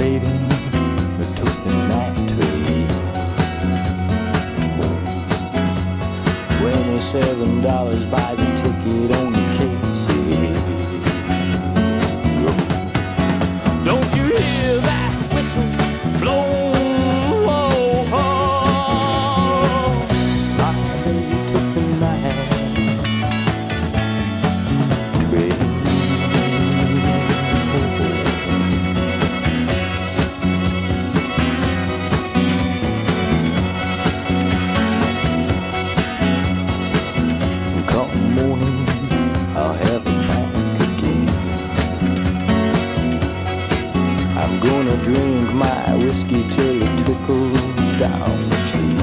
baby that took me back to you. Twenty-seven dollars buys a ticket on the cake. I'm gonna drink my whiskey till it trickles down the.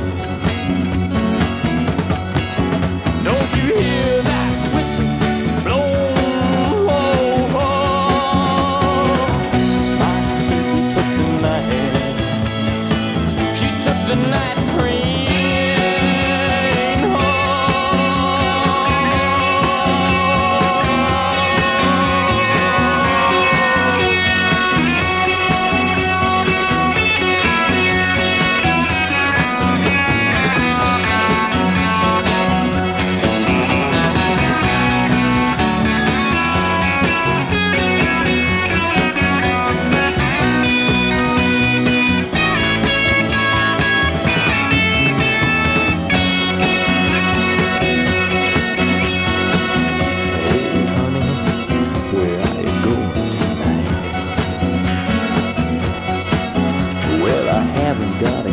haven't got